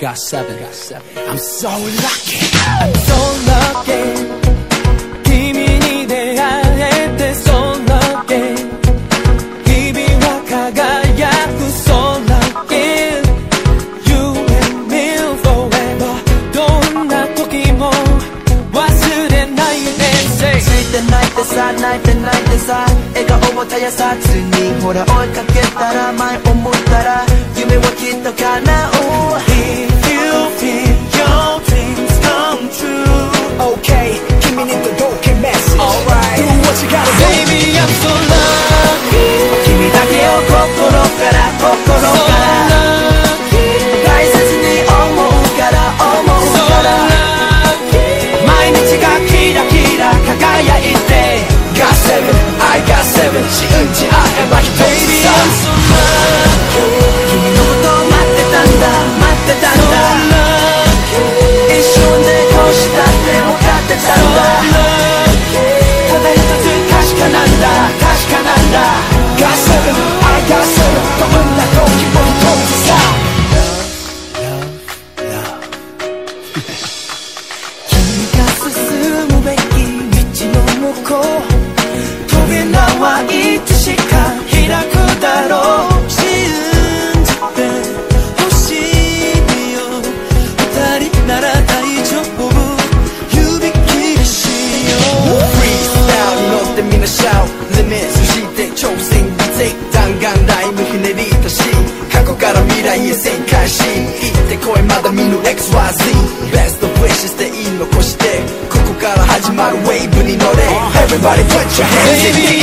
got seven. Got seven. I'm so lucky. I'm so lucky. 君に出会えて so lucky. 日々は輝く so lucky. You and me forever. どんな時も忘れないで say. ついて泣いてさ、泣いて泣いてさ。笑顔を絶やさずにほら追いかけたら前思ったら夢はきっと叶う。cold Everybody put your hands in the air.